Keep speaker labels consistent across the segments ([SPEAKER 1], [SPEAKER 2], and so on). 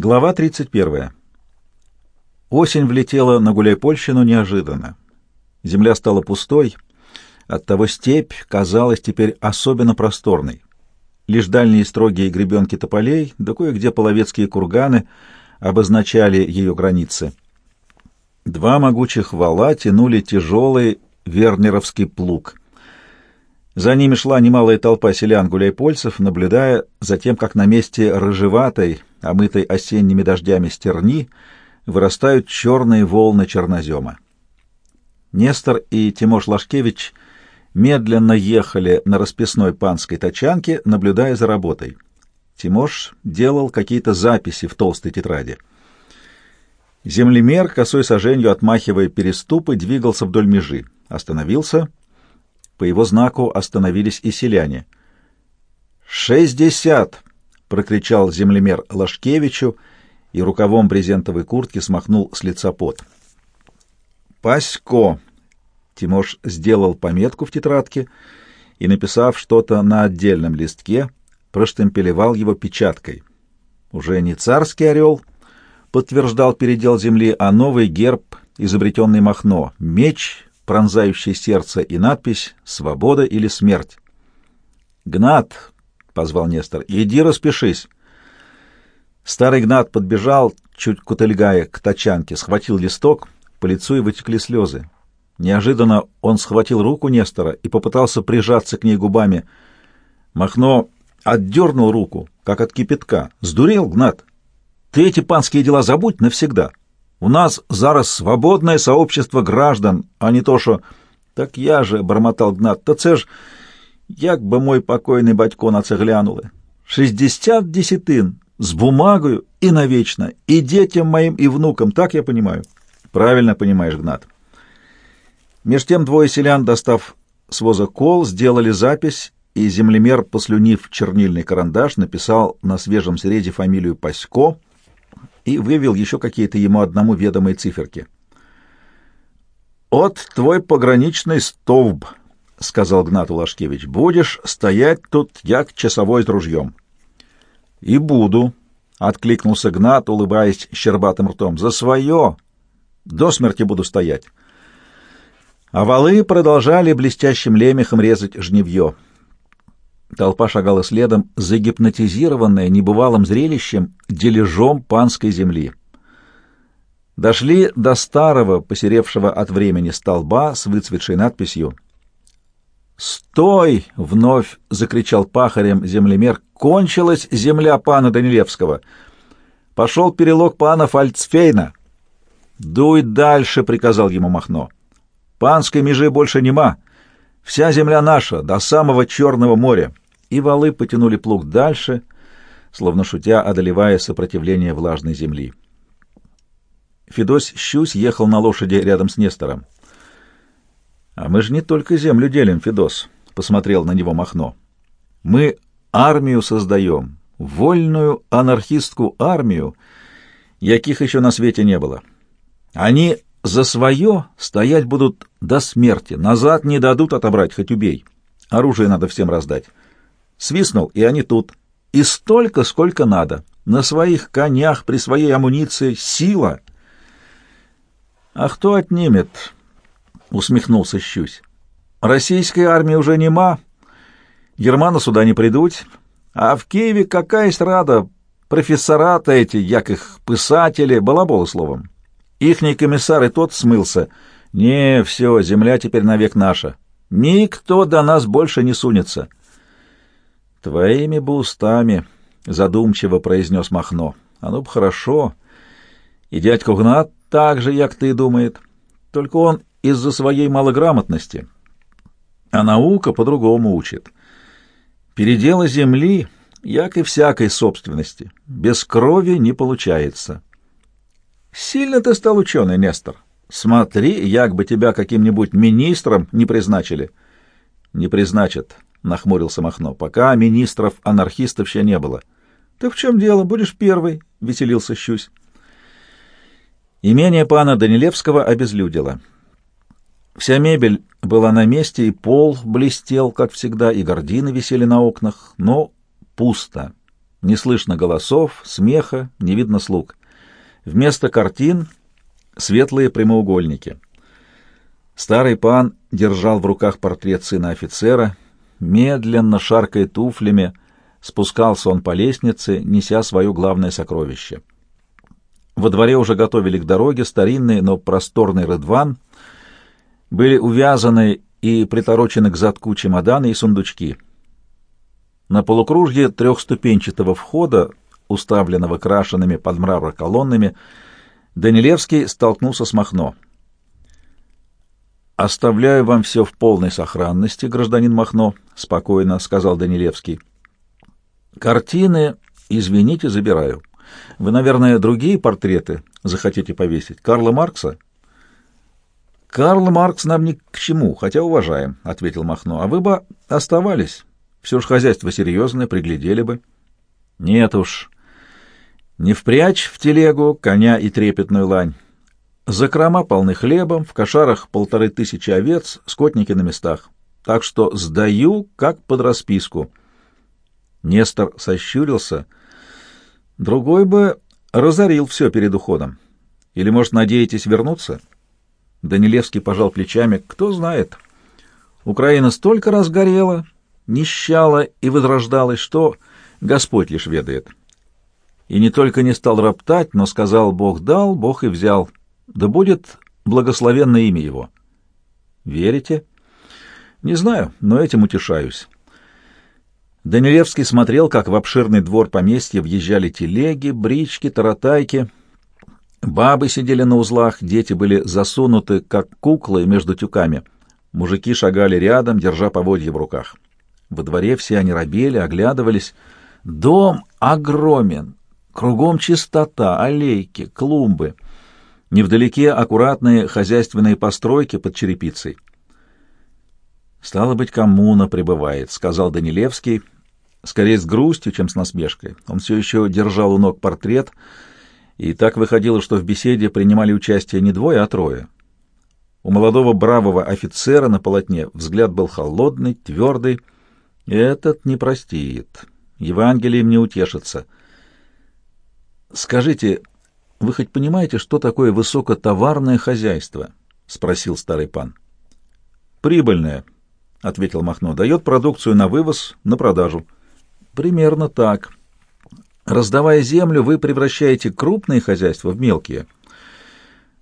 [SPEAKER 1] Глава 31. Осень влетела на Гуляйпольщину неожиданно. Земля стала пустой, оттого степь казалась теперь особенно просторной. Лишь дальние строгие гребенки тополей, да кое-где половецкие курганы обозначали ее границы. Два могучих вала тянули тяжелый вернеровский плуг. За ними шла немалая толпа селян-гуляйпольцев, наблюдая за тем, как на месте рыжеватой, омытой осенними дождями стерни, вырастают черные волны чернозема. Нестор и Тимош Лашкевич медленно ехали на расписной панской тачанке, наблюдая за работой. Тимош делал какие-то записи в толстой тетради. Землемер, косой соженью отмахивая переступы, двигался вдоль межи. Остановился. По его знаку остановились и селяне. «Шестьдесят!» — прокричал землемер Лашкевичу и рукавом брезентовой куртки смахнул с лица пот. «Пасько!» — Тимош сделал пометку в тетрадке и, написав что-то на отдельном листке, проштемпелевал его печаткой. Уже не царский орел подтверждал передел земли, а новый герб, изобретенный Махно, меч, пронзающий сердце, и надпись «Свобода или смерть». «Гнат!» Позвал Нестор. «Иди распишись». Старый Гнат подбежал, чуть кутыльгая, к тачанке, схватил листок, по лицу и вытекли слезы. Неожиданно он схватил руку Нестора и попытался прижаться к ней губами. Махно отдернул руку, как от кипятка. «Сдурел, Гнат? Ты эти панские дела забудь навсегда. У нас зараз свободное сообщество граждан, а не то, что...» «Так я же», — бормотал Гнат, — «то це ж...» Як би мой покойний батько на це глянули? Шестьдесят десятин с бумагою и навечно, и детям моим, и внукам, так я понимаю? Правильно понимаешь, Гнат. Меж тем двое селян, достав с воза кол, сделали запись, и землемер, послюнив чернильный карандаш, написал на свежем среде фамилию Пасько и вывел еще какие-то ему одному ведомые циферки. «От твой пограничный столб», — сказал Гнат Улашкевич, — будешь стоять тут, як часовой с ружьем. — И буду, — откликнулся Гнат, улыбаясь щербатым ртом. — За свое! До смерти буду стоять. А валы продолжали блестящим лемехом резать жневье. Толпа шагала следом, загипнотизированная небывалым зрелищем, дележом панской земли. Дошли до старого, посеревшего от времени столба с выцветшей надписью — «Стой!» — вновь закричал пахарем землемер. «Кончилась земля пана Данилевского! Пошел перелог пана Фальцфейна!» «Дуй дальше!» — приказал ему Махно. «Панской межи больше нема. Вся земля наша, до самого Черного моря!» И валы потянули плуг дальше, словно шутя, одолевая сопротивление влажной земли. Федось Щусь ехал на лошади рядом с Нестором. А мы же не только землю делим, Федос, — посмотрел на него Махно. Мы армию создаем, вольную анархистскую армию, яких еще на свете не было. Они за свое стоять будут до смерти, назад не дадут отобрать, хоть убей. Оружие надо всем раздать. Свистнул, и они тут. И столько, сколько надо. На своих конях, при своей амуниции. Сила. А кто отнимет? — усмехнулся Щусь. «Российская армия уже нема, германы сюда не придут, а в Киеве какая есть рада, профессора-то эти, як их писатели, балаболы словом. Ихний комиссар и тот смылся. Не, все, земля теперь навек наша. Никто до нас больше не сунется». «Твоими бы устами», — задумчиво произнес Махно. «А ну б хорошо. И дядька Гнат так же, як ты, думает. Только он из-за своей малограмотности, а наука по-другому учит. Передела земли, як и всякой собственности, без крови не получается. Сильно ты стал ученый, Нестор. Смотри, як бы тебя каким-нибудь министром не призначили. Не призначат, нахмурился Махно, пока министров-анархистов еще не было. Ты в чем дело? Будешь первый, веселился Щусь. Имение пана Данилевского обезлюдило. Вся мебель была на месте, и пол блестел, как всегда, и гардины висели на окнах, но пусто. Не слышно голосов, смеха, не видно слуг. Вместо картин — светлые прямоугольники. Старый пан держал в руках портрет сына офицера, медленно, шаркая туфлями, спускался он по лестнице, неся свое главное сокровище. Во дворе уже готовили к дороге старинный, но просторный рыдван, были увязаны и приторочены к задку чемоданы и сундучки. На полукружье трехступенчатого входа, уставленного крашенными под мрамор колоннами, Данилевский столкнулся с Махно. «Оставляю вам все в полной сохранности, гражданин Махно», — спокойно сказал Данилевский. «Картины, извините, забираю. Вы, наверное, другие портреты захотите повесить? Карла Маркса?» «Карл Маркс нам ни к чему, хотя уважаем», — ответил Махно. «А вы бы оставались. Все ж хозяйство серьезное, приглядели бы». «Нет уж. Не впрячь в телегу коня и трепетную лань. Закрома полны хлебом, в кошарах полторы тысячи овец, скотники на местах. Так что сдаю, как под расписку». Нестор сощурился. «Другой бы разорил все перед уходом. Или, может, надеетесь вернуться?» Данилевский пожал плечами. Кто знает. Украина столько раз горела, нищала и возрождалась, что Господь лишь ведает. И не только не стал роптать, но сказал «Бог дал, Бог и взял». Да будет благословенное имя его. Верите? Не знаю, но этим утешаюсь. Данилевский смотрел, как в обширный двор поместья въезжали телеги, брички, таратайки — Бабы сидели на узлах, дети были засунуты, как куклы, между тюками. Мужики шагали рядом, держа поводья в руках. Во дворе все они робели, оглядывались. Дом огромен, кругом чистота, аллейки, клумбы. Невдалеке аккуратные хозяйственные постройки под черепицей. «Стало быть, коммуна прибывает», — сказал Данилевский, скорее с грустью, чем с насмешкой. Он все еще держал у ног портрет — и так выходило, что в беседе принимали участие не двое, а трое. У молодого бравого офицера на полотне взгляд был холодный, твердый. Этот не простит. Евангелием не утешится. «Скажите, вы хоть понимаете, что такое высокотоварное хозяйство?» — спросил старый пан. «Прибыльное», — ответил Махно. «Дает продукцию на вывоз, на продажу». «Примерно так», Раздавая землю, вы превращаете крупные хозяйства в мелкие,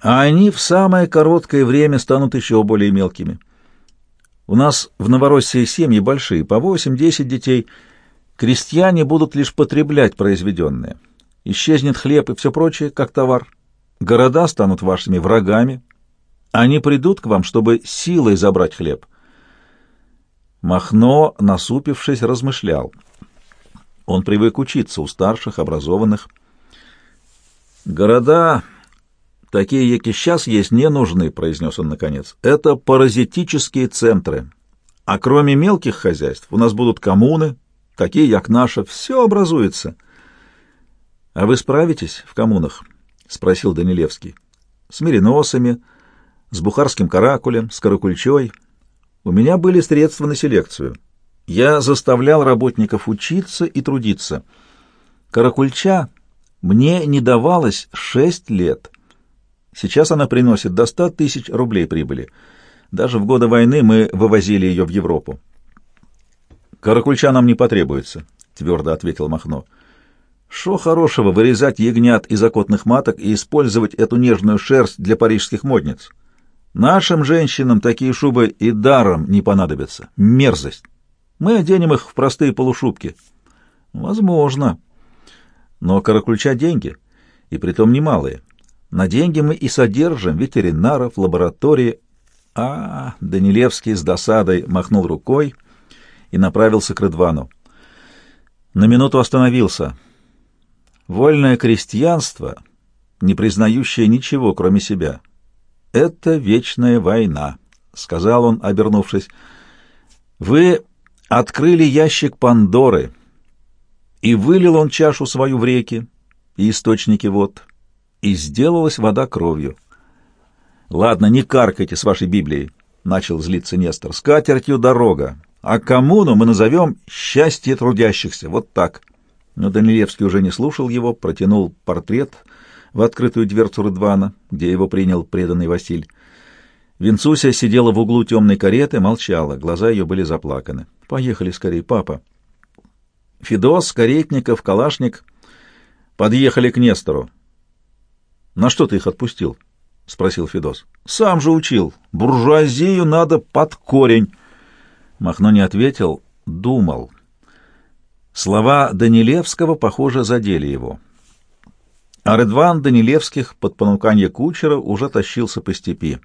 [SPEAKER 1] а они в самое короткое время станут еще более мелкими. У нас в Новороссии семьи большие, по 8-10 детей. Крестьяне будут лишь потреблять произведенное. Исчезнет хлеб и все прочее, как товар. Города станут вашими врагами. Они придут к вам, чтобы силой забрать хлеб. Махно, насупившись, размышлял — он привык учиться у старших, образованных. «Города, такие, какие сейчас есть, не нужны», — произнес он наконец. «Это паразитические центры. А кроме мелких хозяйств у нас будут коммуны, такие, как наша. Все образуется». «А вы справитесь в коммунах?» — спросил Данилевский. «С мериносами, с бухарским каракулем, с каракульчой. У меня были средства на селекцию». Я заставлял работников учиться и трудиться. Каракульча мне не давалось шесть лет. Сейчас она приносит до ста тысяч рублей прибыли. Даже в годы войны мы вывозили ее в Европу. «Каракульча нам не потребуется», — твердо ответил Махно. «Шо хорошего вырезать ягнят из окотных маток и использовать эту нежную шерсть для парижских модниц? Нашим женщинам такие шубы и даром не понадобятся. Мерзость!» Мы оденем их в простые полушубки. Возможно. Но каракульча деньги, и притом немалые. На деньги мы и содержим ветеринаров, лаборатории. А, Данилевский с досадой махнул рукой и направился к Рыдвану. На минуту остановился. Вольное крестьянство, не признающее ничего, кроме себя. Это вечная война, — сказал он, обернувшись. Вы открыли ящик Пандоры, и вылил он чашу свою в реки и источники вод, и сделалась вода кровью. «Ладно, не каркайте с вашей Библией», — начал злиться Нестор, — «с дорога, а коммуну мы назовем «счастье трудящихся», вот так». Но Данилевский уже не слушал его, протянул портрет в открытую дверцу Рыдвана, где его принял преданный Василь. Винцуся сидела в углу темной кареты, молчала, глаза ее были заплаканы. «Поехали скорее, папа». Федос, Каретников, Калашник подъехали к Нестору. «На что ты их отпустил?» — спросил Федос. «Сам же учил. Буржуазию надо под корень». Махно не ответил, думал. Слова Данилевского, похоже, задели его. А Редван Данилевских под понуканье кучера уже тащился по степи.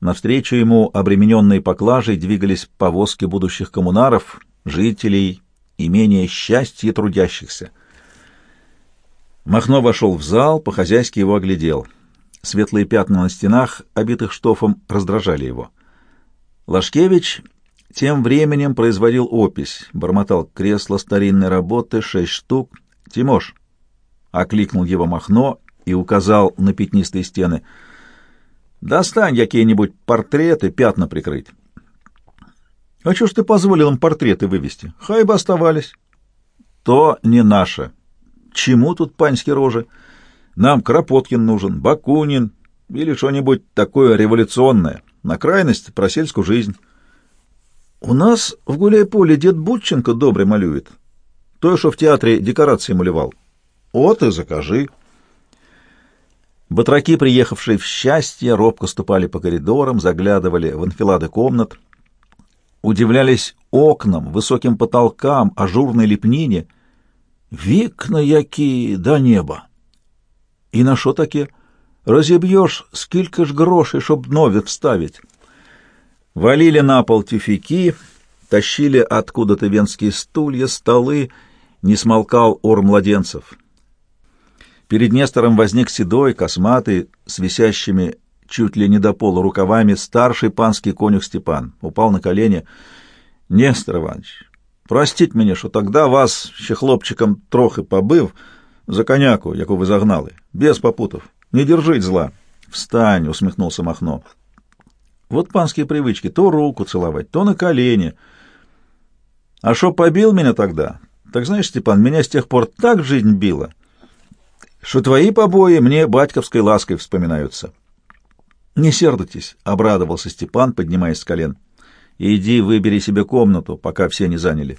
[SPEAKER 1] Навстречу ему, обремененные поклажей, двигались повозки будущих коммунаров, жителей, имения счастья трудящихся. Махно вошел в зал, по-хозяйски его оглядел. Светлые пятна на стенах, обитых штофом, раздражали его. Лашкевич тем временем производил опись, бормотал кресло старинной работы, шесть штук. «Тимош!» — окликнул его Махно и указал на пятнистые стены. «Достань какие-нибудь портреты, пятна прикрыть». «А что ж ты позволил им портреты вывести? Хай бы оставались». «То не наше. Чему тут паньские рожи? Нам Кропоткин нужен, Бакунин или что-нибудь такое революционное. На крайность про сельскую жизнь». У нас в гуляй-поле дед Бутченко добрый малюет. Той, что в театре декорации малевал. Вот и закажи. Батраки, приехавшие в счастье, робко ступали по коридорам, заглядывали в анфилады комнат, удивлялись окнам, высоким потолкам, ажурной лепнине. Вікна які до неба. И на що таке? Розіб'єш, скільки ж грошей, щоб нові вставить. Валили на пол тюфяки, тащили откуда-то венские стулья, столы, не смолкал ор младенцев. Перед Нестором возник седой, косматый, с висящими чуть ли не до пола рукавами, старший панский конюх Степан. Упал на колени. «Нестор Иванович, простите меня, что тогда вас, ще хлопчиком трохи побыв, за коняку, яку вы загнали, без попутов. Не держить зла». «Встань!» — усмехнулся Махно. Вот панские привычки, то руку целовать, то на колени. А что побил меня тогда? Так знаешь, Степан, меня с тех пор так жизнь била, что твои побои мне батьковской лаской вспоминаются. Не сердитесь, — обрадовался Степан, поднимаясь с колен. Иди выбери себе комнату, пока все не заняли.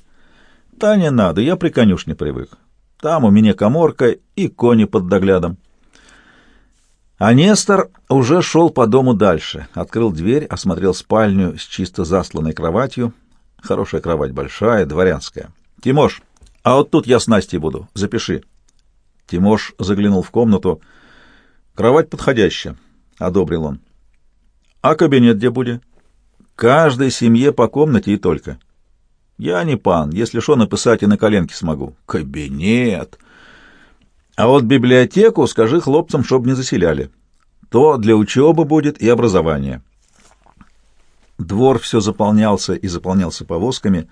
[SPEAKER 1] Да не надо, я при конюшне привык. Там у меня коморка и кони под доглядом. А Нестор уже шел по дому дальше. Открыл дверь, осмотрел спальню с чисто засланной кроватью. Хорошая кровать, большая, дворянская. «Тимош, а вот тут я с Настей буду. Запиши». Тимош заглянул в комнату. «Кровать подходящая», — одобрил он. «А кабинет где будет?» «Каждой семье по комнате и только». «Я не пан. Если что, написать и на коленке смогу». «Кабинет!» А вот библиотеку скажи хлопцам, чтоб не заселяли. То для учебы будет и образования. Двор все заполнялся и заполнялся повозками.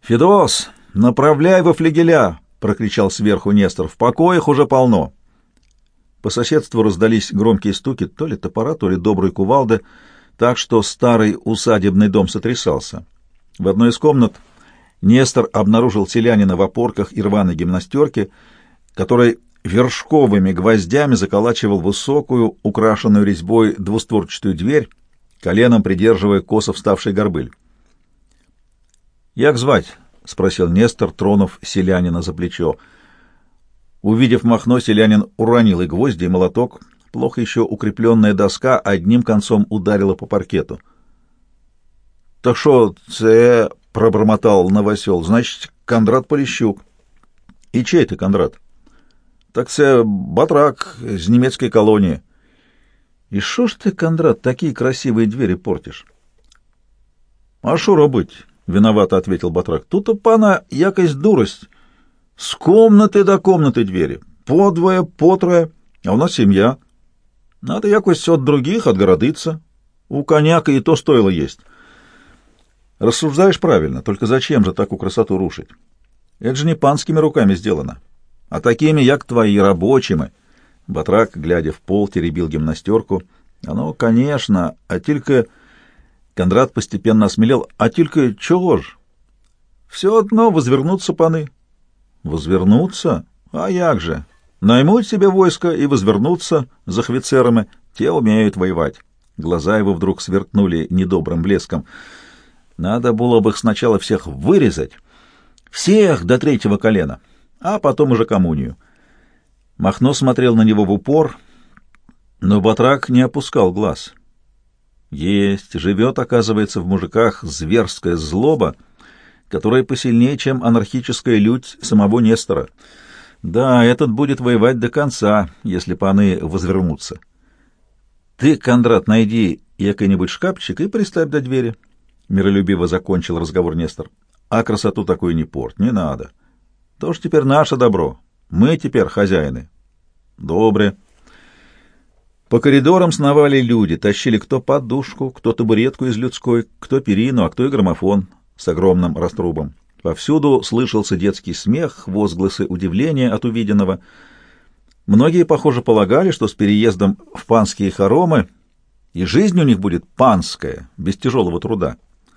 [SPEAKER 1] «Федос, направляй во флигеля!» — прокричал сверху Нестор. «В покоях уже полно!» По соседству раздались громкие стуки, то ли топора, то ли доброй кувалды, так что старый усадебный дом сотрясался. В одной из комнат Нестор обнаружил селянина в опорках и рваной гимнастерке — который вершковыми гвоздями заколачивал высокую, украшенную резьбой двустворчатую дверь, коленом придерживая косо вставший горбыль. «Як звать?» — спросил Нестор, тронув селянина за плечо. Увидев Махно, селянин уронил и гвозди, и молоток. Плохо еще укрепленная доска одним концом ударила по паркету. «Так что, це...» — пробормотал Новосел. «Значит, Кондрат Полищук». «И чей ты, Кондрат?» Так це батрак з немецкой колонии. И шо ж ты, Кондрат, такие красивые двери портишь? А шо робить? Виновато ответил батрак. Тут у пана якость дурость. С комнаты до комнаты двери. По двое, по трое. А у нас семья. Надо якось от других отгородиться. У коняка и то стоило есть. Рассуждаешь правильно, только зачем же такую красоту рушить? Это же не панскими руками сделано а такими, як твои, рабочими. Батрак, глядя в пол, теребил гимнастерку. Оно, конечно, а только... Кондрат постепенно осмелел. А только чего ж? Все одно возвернутся паны. Возвернуться? А як же? Наймут себе войско и возвернутся за офицерами. Те умеют воевать. Глаза его вдруг сверкнули недобрым блеском. Надо было бы их сначала всех вырезать. Всех до третьего колена, а потом уже коммунию. Махно смотрел на него в упор, но Батрак не опускал глаз. Есть, живет, оказывается, в мужиках зверская злоба, которая посильнее, чем анархическая лють самого Нестора. Да, этот будет воевать до конца, если паны возвернутся. Ты, Кондрат, найди який-нибудь шкафчик и приставь до двери. Миролюбиво закончил разговор Нестор. А красоту такую не порт, не надо. То ж теперь наше добро. Мы теперь хозяины. Добре. По коридорам сновали люди, тащили кто подушку, кто табуретку из людской, кто перину, а кто и граммофон с огромным раструбом. Повсюду слышался детский смех, возгласы удивления от увиденного. Многие, похоже, полагали, что с переездом в панские хоромы и жизнь у них будет панская, без тяжелого труда.